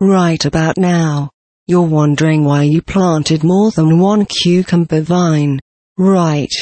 Right about now, you're wondering why you planted more than one cucumber vine. Right.